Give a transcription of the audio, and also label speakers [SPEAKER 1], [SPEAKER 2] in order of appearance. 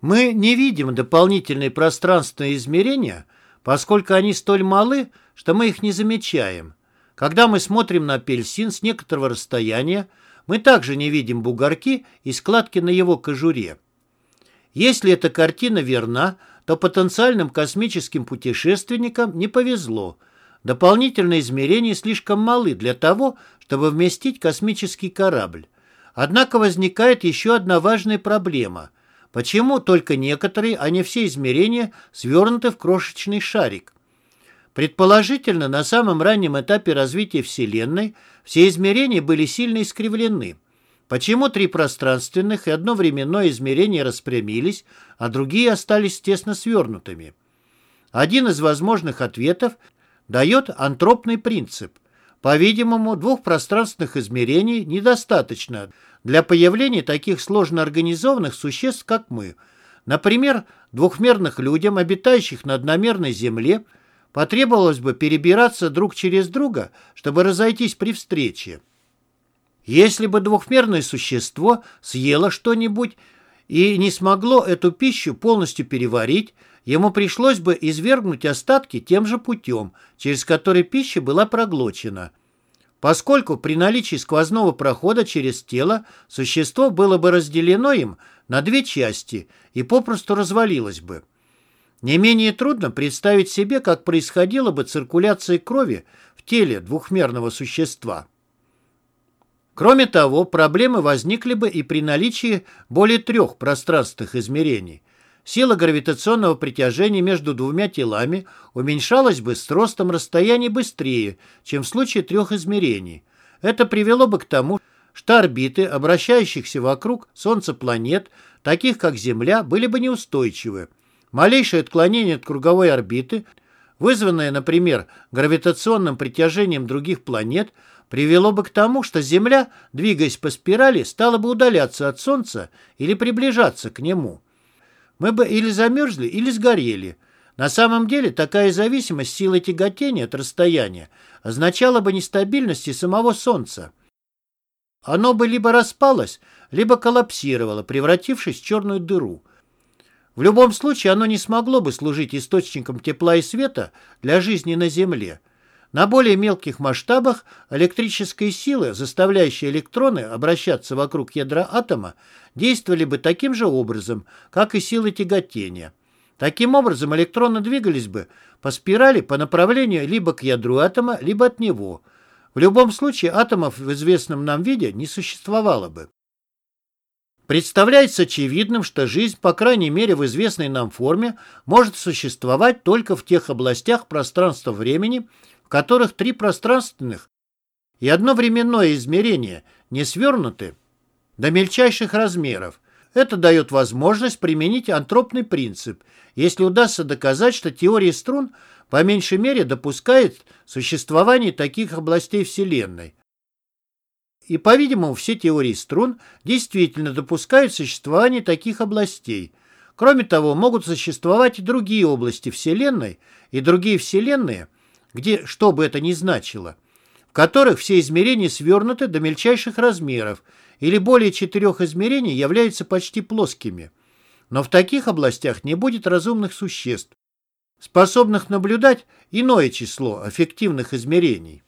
[SPEAKER 1] Мы не видим дополнительные пространственные измерения, поскольку они столь малы, что мы их не замечаем. Когда мы смотрим на апельсин с некоторого расстояния, мы также не видим бугорки и складки на его кожуре. Если эта картина верна, то потенциальным космическим путешественникам не повезло. Дополнительные измерения слишком малы для того, чтобы вместить космический корабль. Однако возникает еще одна важная проблема. Почему только некоторые, а не все измерения свернуты в крошечный шарик? Предположительно, на самом раннем этапе развития Вселенной все измерения были сильно искривлены. Почему три пространственных и одно временное измерение распрямились, а другие остались тесно свернутыми? Один из возможных ответов дает антропный принцип. По-видимому, двух пространственных измерений недостаточно для появления таких сложно организованных существ, как мы. Например, двухмерных людям, обитающих на одномерной Земле – Потребовалось бы перебираться друг через друга, чтобы разойтись при встрече. Если бы двухмерное существо съело что-нибудь и не смогло эту пищу полностью переварить, ему пришлось бы извергнуть остатки тем же путем, через который пища была проглочена. Поскольку при наличии сквозного прохода через тело существо было бы разделено им на две части и попросту развалилось бы. Не менее трудно представить себе, как происходила бы циркуляция крови в теле двухмерного существа. Кроме того, проблемы возникли бы и при наличии более трех пространственных измерений. Сила гравитационного притяжения между двумя телами уменьшалась бы с ростом расстояния быстрее, чем в случае трех измерений. Это привело бы к тому, что орбиты, обращающихся вокруг Солнца планет, таких как Земля, были бы неустойчивы, Малейшее отклонение от круговой орбиты, вызванное, например, гравитационным притяжением других планет, привело бы к тому, что Земля, двигаясь по спирали, стала бы удаляться от Солнца или приближаться к нему. Мы бы или замерзли, или сгорели. На самом деле такая зависимость силы тяготения от расстояния означала бы нестабильность и самого Солнца. Оно бы либо распалось, либо коллапсировало, превратившись в черную дыру – в любом случае оно не смогло бы служить источником тепла и света для жизни на Земле. На более мелких масштабах электрические силы, заставляющие электроны обращаться вокруг ядра атома, действовали бы таким же образом, как и силы тяготения. Таким образом, электроны двигались бы по спирали по направлению либо к ядру атома, либо от него. В любом случае атомов в известном нам виде не существовало бы. Представляется очевидным, что жизнь, по крайней мере в известной нам форме, может существовать только в тех областях пространства-времени, в которых три пространственных и одно временное измерение не свернуты до мельчайших размеров. Это дает возможность применить антропный принцип, если удастся доказать, что теория струн по меньшей мере допускает существование таких областей Вселенной. И, по-видимому, все теории струн действительно допускают существование таких областей. Кроме того, могут существовать и другие области Вселенной, и другие Вселенные, где, что бы это ни значило, в которых все измерения свернуты до мельчайших размеров, или более четырех измерений являются почти плоскими. Но в таких областях не будет разумных существ, способных наблюдать иное число эффективных измерений.